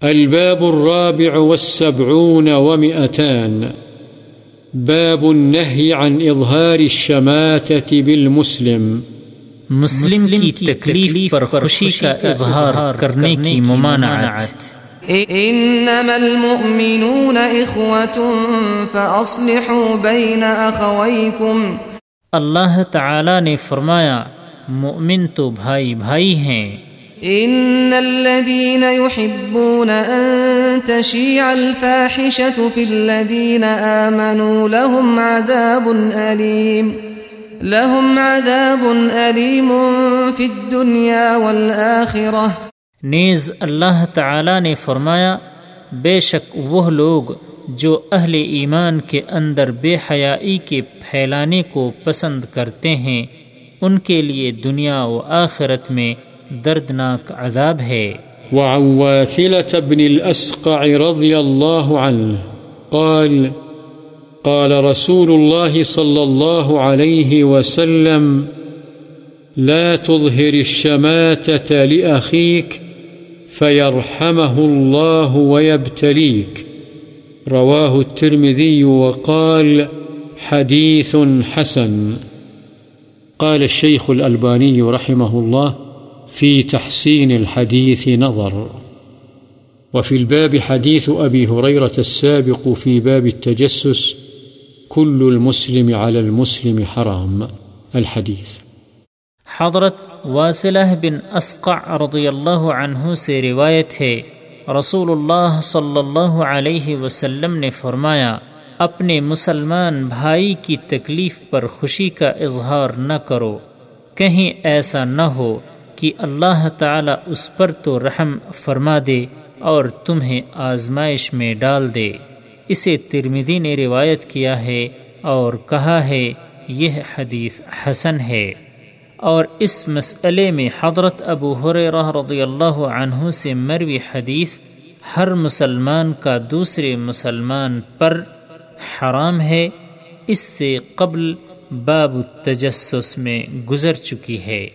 الباب الرابع والسبعون ومئتان. باب النهي عن إظهار الشماتة بالمسلم. مسلم کی تکلیف پر خوشی کا اظہار کرنے کی ممانعت۔ انما المؤمنون اخوة فاصلحوا بين اخويكم اللہ تعالی نے فرمایا مؤمن تو بھائی بھائی ہیں۔ ان الذين يحبون ان تشيع الفاحشة في الذين آمنوا لهم عذاب أليم لهم عذاب أليم في الدنيا والآخرة. نیز اللہ تعالی نے فرمایا، بے شک وہ لوگ جو اہل ایمان کے اندر بے حیائی کے پھیلانے کو پسند کرتے ہیں، ان کے لیے دنیا و آخرت میں دردناک عذاب ہے۔ وعن واثلة بن الأسقع رضي الله عنه قال قال رسول الله صلى الله عليه وسلم، لا تظهر الشماتة لأخيك فيرحمه الله ويبتليك۔ رواه الترمذي وقال، حديث حسن۔ قال الشيخ الألباني رحمه الله في تحسين الحديث نظر. وفي الباب حديث أبي هريرة السابق في باب التجسس كل المسلم على المسلم حرام. الحديث. حضرت واصلہ بن اسقع رضی اللہ عنہ سے روایت ہے، رسول اللہ صلی اللہ علیہ وسلم نے فرمایا، اپنے مسلمان بھائی کی تکلیف پر خوشی کا اظہار نہ کرو، کہیں ایسا نہ ہو۔ کہ اللہ تعالی اس پر تو رحم فرما دے اور تمہیں آزمائش میں ڈال دے۔ اسے ترمدی نے روایت کیا ہے اور کہا ہے، یہ حدیث حسن ہے۔ اور اس مسئلے میں حضرت ابو حریرہ رضی اللہ عنہ سے مروی حدیث، ہر مسلمان کا دوسرے مسلمان پر حرام ہے۔ اس سے قبل باب التجسس میں گزر چکی ہے۔